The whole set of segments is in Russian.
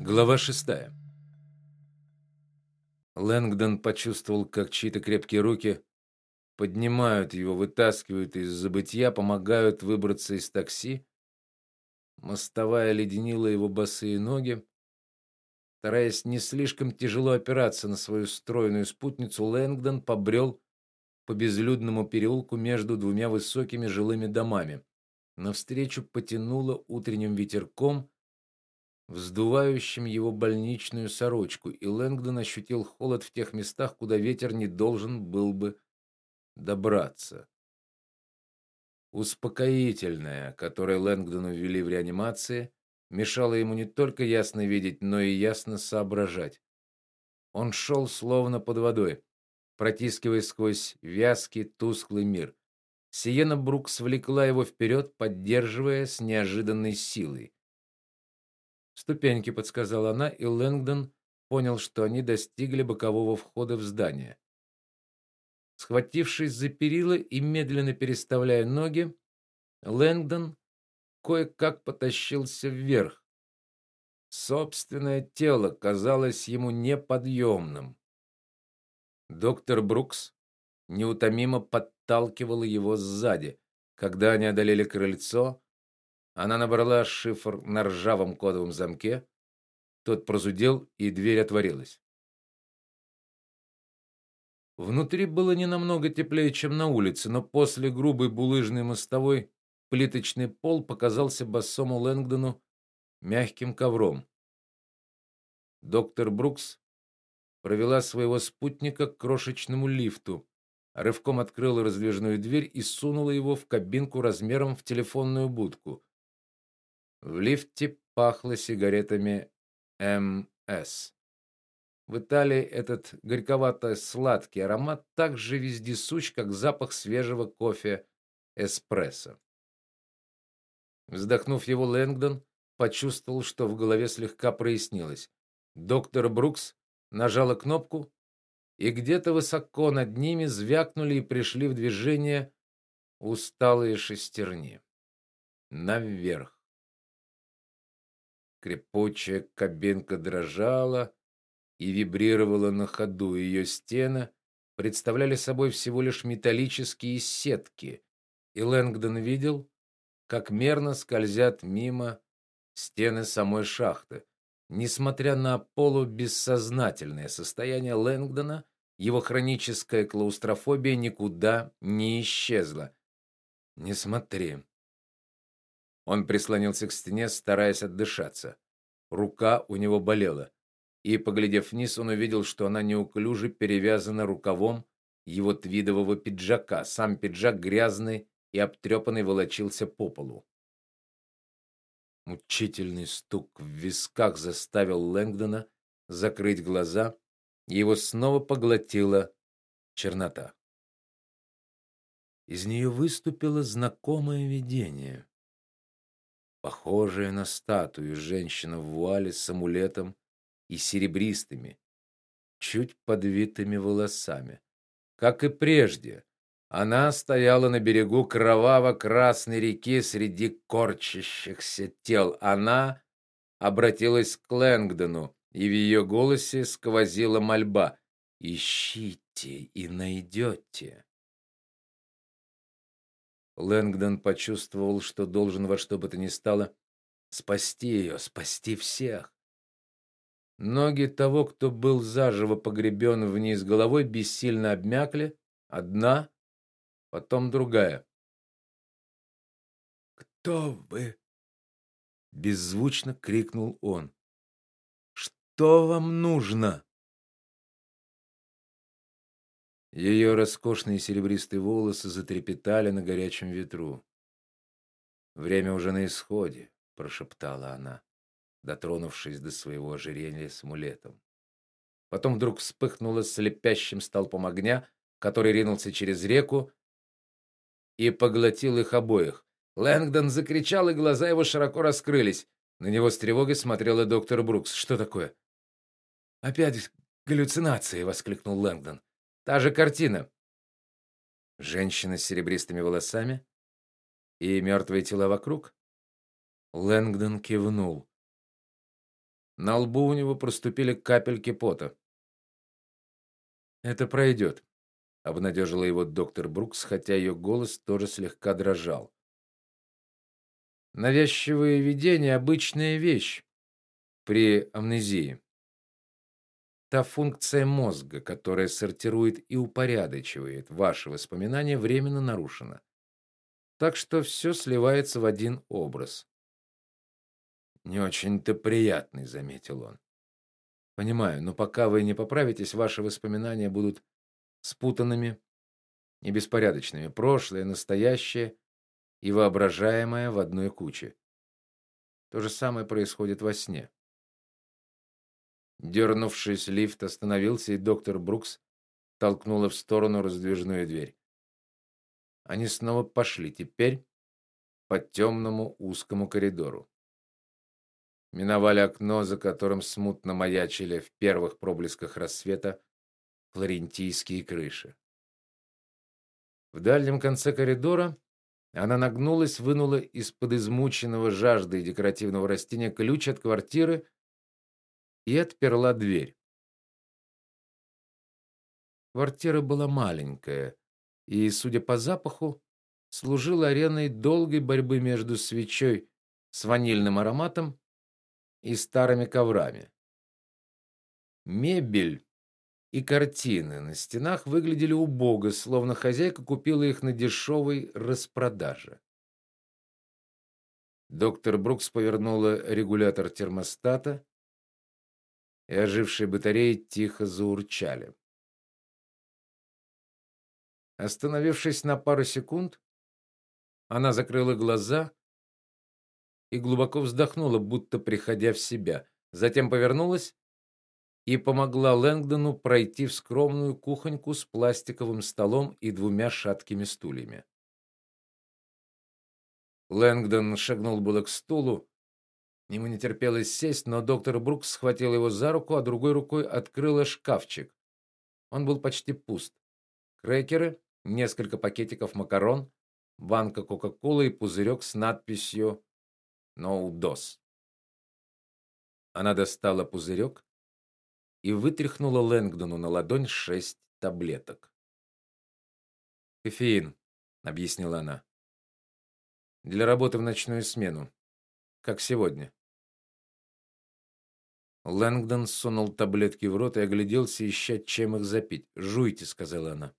Глава шестая. Лэнгдон почувствовал, как чьи-то крепкие руки поднимают его, вытаскивают из забытья, помогают выбраться из такси. Мостовая леденила его босые ноги. Стараясь не слишком тяжело опираться на свою стройную спутницу, Лэнгдон побрел по безлюдному переулку между двумя высокими жилыми домами. Навстречу потянуло утренним ветерком, вздувающим его больничную сорочку, и Лэнгдон ощутил холод в тех местах, куда ветер не должен был бы добраться. Успокоительное, которое Лэнгдону ввели в реанимации, мешало ему не только ясно видеть, но и ясно соображать. Он шел словно под водой, протискиваясь сквозь вязкий, тусклый мир. Сиена Брукс влекла его вперед, поддерживая с неожиданной силой. Ступеньки, подсказала она, и Лэнгдон понял, что они достигли бокового входа в здание. Схватившись за перила и медленно переставляя ноги, Лэнгдон кое-как потащился вверх. Собственное тело казалось ему неподъемным. Доктор Брукс неутомимо подталкивала его сзади. Когда они одолели крыльцо, она набрала шифр на ржавом кодовом замке. Тот прозудел, и дверь отворилась. Внутри было не намного теплее, чем на улице, но после грубой булыжной мостовой плиточный пол показался босому Лэнгдону мягким ковром. Доктор Брукс провела своего спутника к крошечному лифту, рывком открыла раздвижную дверь и сунула его в кабинку размером в телефонную будку. В лифте пахло сигаретами МС. В Италии этот горьковато-сладкий аромат так же вездесущ, как запах свежего кофе эспрессо. Вздохнув его, Лэнгдон почувствовал, что в голове слегка прояснилось. Доктор Брукс нажала кнопку, и где-то высоко над ними звякнули и пришли в движение усталые шестерни. Наверх. Крепучая кабинка дрожала и вибрировала на ходу. Ее стены представляли собой всего лишь металлические сетки, и Лэнгдон видел, как мерно скользят мимо стены самой шахты. Несмотря на полубессознательное состояние Лэнгдона, его хроническая клаустрофобия никуда не исчезла. Не смотри, он прислонился к стене, стараясь отдышаться. Рука у него болела, и поглядев вниз, он увидел, что она неуклюже перевязана рукавом его твидового пиджака. Сам пиджак грязный и обтрепанный волочился по полу. Мучительный стук в висках заставил Лэнгдона закрыть глаза, и его снова поглотила чернота. Из нее выступило знакомое видение похожая на статую женщина в вуале с амулетом и серебристыми, чуть подвитыми волосами. Как и прежде, она стояла на берегу кроваво-красной реки среди корчащихся тел. Она обратилась к Лэнгдону, и в ее голосе сквозила мольба: "Ищите и найдете». Лэнгдон почувствовал, что должен во что бы то ни стало спасти ее, спасти всех. Ноги того, кто был заживо погребен вниз головой, бессильно обмякли, одна, потом другая. "Кто вы?" беззвучно крикнул он. "Что вам нужно?" Ее роскошные серебристые волосы затрепетали на горячем ветру. Время уже на исходе, прошептала она, дотронувшись до своего ожерелья с амулетом. Потом вдруг вспыхнула слепящим столпом огня, который ринулся через реку и поглотил их обоих. Лэнгдон закричал, и глаза его широко раскрылись. На него с тревогой смотрела доктор Брукс. Что такое? Опять галлюцинации, воскликнул Лэнгдон. Та же картина. Женщина с серебристыми волосами и мертвые тела вокруг. Лэнгдон кивнул. На лбу у него проступили капельки пота. Это пройдет», — обнадежила его доктор Брукс, хотя ее голос тоже слегка дрожал. Навязчивые видения обычная вещь при амнезии. Та функция мозга, которая сортирует и упорядочивает ваши воспоминания, временно нарушена. Так что все сливается в один образ. Не очень-то приятный, заметил он. Понимаю, но пока вы не поправитесь, ваши воспоминания будут спутанными и беспорядочными. Прошлое, настоящее и воображаемое в одной куче. То же самое происходит во сне. Дернувшись, лифт остановился, и доктор Брукс толкнула в сторону раздвижную дверь. Они снова пошли теперь по темному узкому коридору. Миновали окно, за которым смутно маячили в первых проблесках рассвета флорентийские крыши. В дальнем конце коридора она нагнулась, вынула из-под измученного жаждой декоративного растения ключ от квартиры и отперла дверь. Квартира была маленькая и, судя по запаху, служила ареной долгой борьбы между свечой с ванильным ароматом и старыми коврами. Мебель и картины на стенах выглядели убого, словно хозяйка купила их на дешевой распродаже. Доктор Брукс повернула регулятор термостата, и ожившие батареи тихо заурчали. Остановившись на пару секунд, она закрыла глаза и глубоко вздохнула, будто приходя в себя. Затем повернулась и помогла Лэнгдону пройти в скромную кухоньку с пластиковым столом и двумя шаткими стульями. Лэнгдон шагнул было к стулу, ему не терпелось сесть, но доктор Брукс схватил его за руку, а другой рукой открыла шкафчик. Он был почти пуст. Крекеры, несколько пакетиков макарон, банка кока-колы и пузырек с надписью "No Dos". Она достала пузырек и вытряхнула Лэнгдону на ладонь шесть таблеток. Кофеин, объяснила она. Для работы в ночную смену, как сегодня. Лэнгдон сунул таблетки в рот и огляделся, ища чем их запить. "Жуйте", сказала она.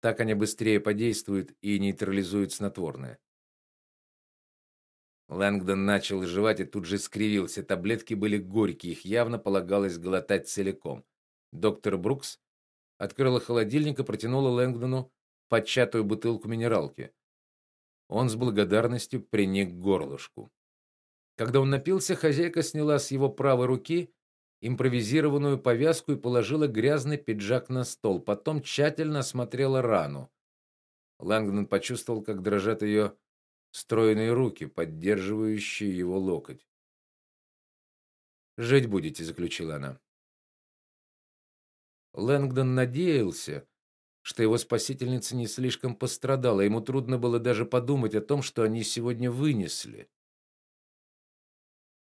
Так они быстрее подействуют и нейтрализуют снотворное. Лэнгдон начал жевать и тут же скривился. Таблетки были горькие, их явно полагалось глотать целиком. Доктор Брукс открыла холодильник и протянула Лэнгдону початую бутылку минералки. Он с благодарностью приник к горлышку. Когда он напился, хозяйка сняла с его правой руки импровизированную повязку и положила грязный пиджак на стол, потом тщательно осмотрела рану. Лэнгдон почувствовал, как дрожат ее стройные руки, поддерживающие его локоть. "Жить будете", заключила она. Лэнгдон надеялся, что его спасительница не слишком пострадала. Ему трудно было даже подумать о том, что они сегодня вынесли.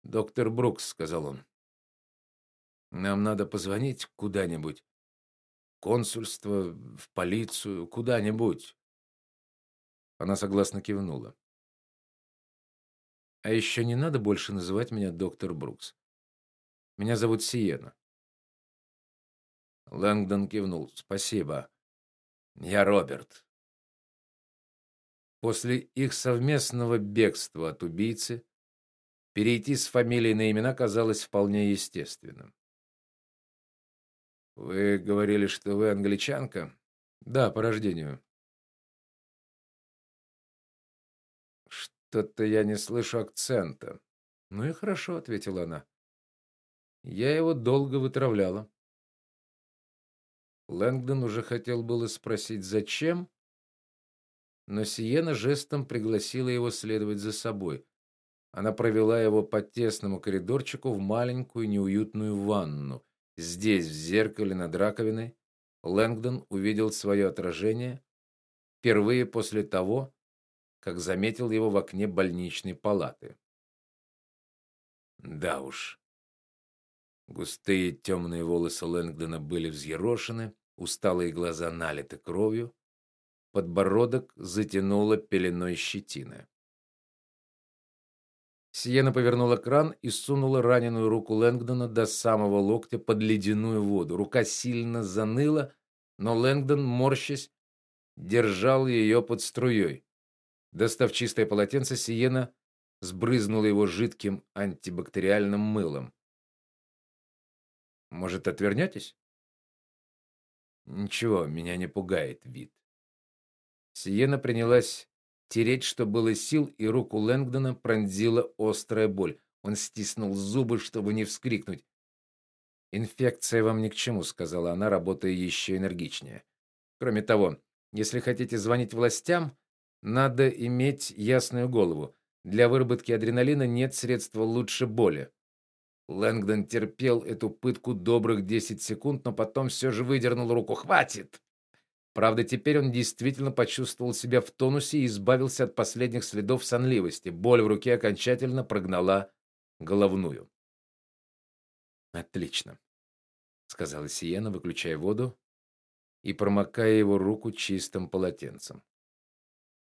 "Доктор Брукс", сказал он. "Нам надо позвонить куда-нибудь. Консульство, в полицию, куда-нибудь". Она согласно кивнула. А еще не надо больше называть меня доктор Брукс. Меня зовут Сиена. Лэнгдон кивнул. Спасибо. Я Роберт. После их совместного бегства от убийцы перейти с фамилии на имена казалось вполне естественным. Вы говорили, что вы англичанка? Да, по рождению. Что-то я не слышу акцента. Ну и хорошо, ответила она. Я его долго вытравляла. Лэнгдон уже хотел было спросить зачем, но Сиена жестом пригласила его следовать за собой. Она провела его по тесному коридорчику в маленькую неуютную ванну. Здесь, в зеркале над раковиной, Лэнгдон увидел свое отражение впервые после того, как заметил его в окне больничной палаты. Да уж. Густые темные волосы Лэнгдона были взъерошены, усталые глаза налиты кровью, подбородок затянуло пеленой щетины. Сиена повернула кран и сунула раненую руку Лэнгдона до самого локтя под ледяную воду. Рука сильно заныла, но Лэнгдон, морщась, держал ее под струей. Достав чистое полотенце, Сиена сбрызнула его жидким антибактериальным мылом. Может, отвернетесь?» Ничего, меня не пугает вид. Сиена принялась тереть, что было сил, и руку Лэнгдона пронзила острая боль. Он стиснул зубы, чтобы не вскрикнуть. Инфекция вам ни к чему, сказала она, работая еще энергичнее. Кроме того, если хотите звонить властям, надо иметь ясную голову. Для выработки адреналина нет средства лучше боли. Лэнгдон терпел эту пытку добрых 10 секунд, но потом все же выдернул руку. Хватит. Правда, теперь он действительно почувствовал себя в тонусе и избавился от последних следов сонливости. Боль в руке окончательно прогнала головную. Отлично, сказала Сиена, выключая воду и промокая его руку чистым полотенцем.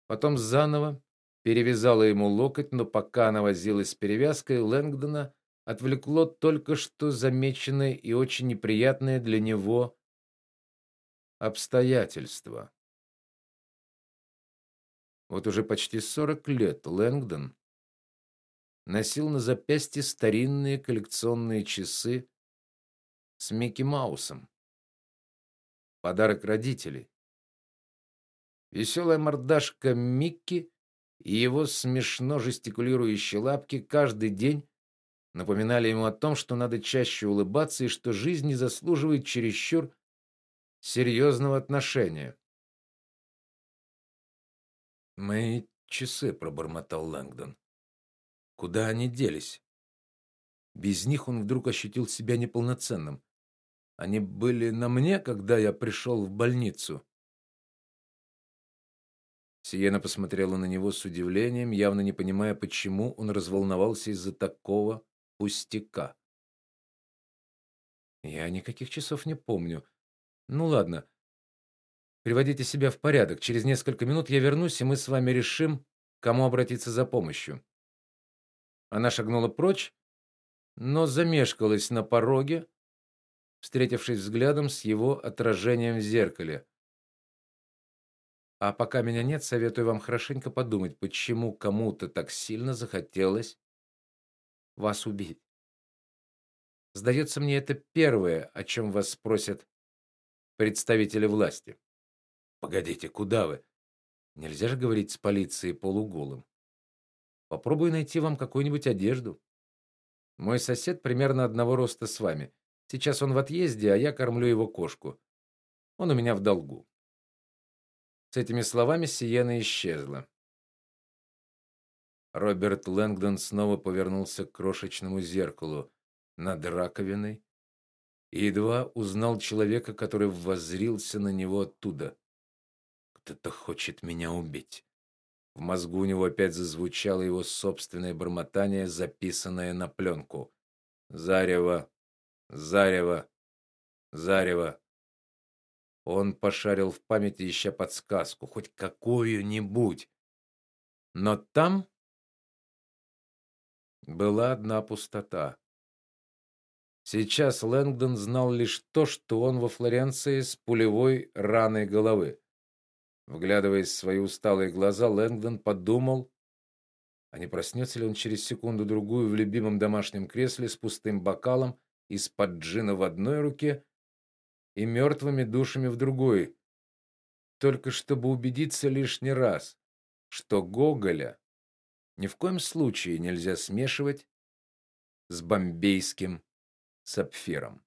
Потом заново перевязала ему локоть, но пока она возилась с перевязкой, Лэнгдона отвлекло только что замеченное и очень неприятное для него обстоятельство. Вот уже почти 40 лет Лэнгдон носил на запястье старинные коллекционные часы с Микки Маусом. Подарок родителей. Веселая мордашка Микки и его смешно жестикулирующие лапки каждый день напоминали ему о том, что надо чаще улыбаться и что жизнь не заслуживает чересчур серьезного отношения. Мои часы, пробормотал Лэнгдон. Куда они делись? Без них он вдруг ощутил себя неполноценным. Они были на мне, когда я пришел в больницу. Сиена посмотрела на него с удивлением, явно не понимая, почему он разволновался из-за такого пустяка. Я никаких часов не помню. Ну ладно. Приводите себя в порядок. Через несколько минут я вернусь, и мы с вами решим, кому обратиться за помощью. Она шагнула прочь, но замешкалась на пороге, встретившись взглядом с его отражением в зеркале. А пока меня нет, советую вам хорошенько подумать, почему кому-то так сильно захотелось вас убить. Сдается мне, это первое, о чем вас спросят представители власти. Погодите, куда вы? Нельзя же говорить с полицией полуголым. Попробую найти вам какую-нибудь одежду. Мой сосед примерно одного роста с вами. Сейчас он в отъезде, а я кормлю его кошку. Он у меня в долгу. С этими словами Сиена исчезла. Роберт Лэнгдон снова повернулся к крошечному зеркалу над раковиной и едва узнал человека, который воззрился на него оттуда. Кто-то хочет меня убить. В мозгу у него опять зазвучало его собственное бормотание, записанное на пленку. Зарево, зарево, зарево. Он пошарил в памяти, ища подсказку, хоть какую-нибудь. Но там была одна пустота. Сейчас Лэнгдон знал лишь то, что он во Флоренции с пулевой раной головы. Вглядываясь в свои усталые глаза, Лэнгдон подумал, а не проснется ли он через секунду-другую в любимом домашнем кресле с пустым бокалом из-под джина в одной руке и мертвыми душами в другой, только чтобы убедиться лишний раз, что Гоголя ни в коем случае нельзя смешивать с бомбейским сапфиром.